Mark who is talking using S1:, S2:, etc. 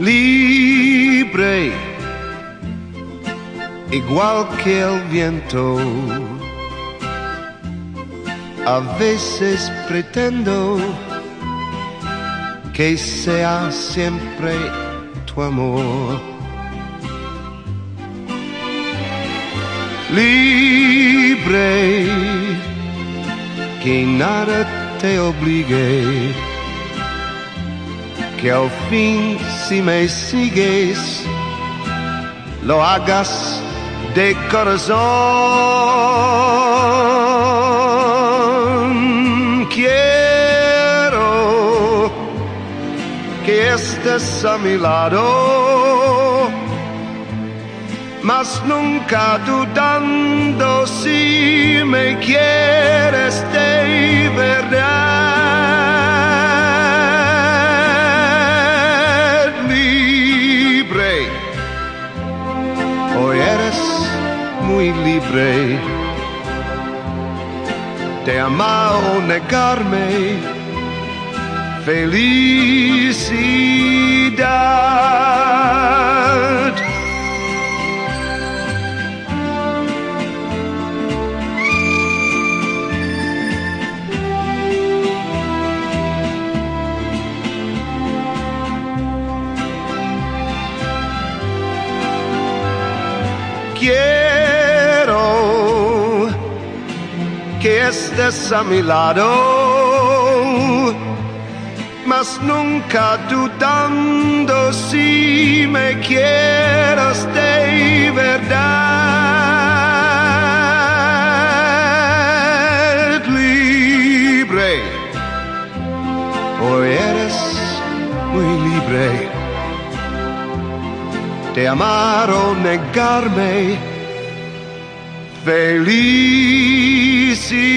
S1: libre, igual que el viento. A veces pretendo que sea siempre tu amor. Libre, que nada te obligue, que al fin si me sigues, lo hagas de corazón. Quiero que estés a mi lado, mas nunca dudando si me quieres muy libre de amar o negarme. Felicidad. Quiero que estés a mi lado, mas nunca dudando si me quieras de verdad. Libre, hoy eres muy libre de amar o negarme. Felicidad.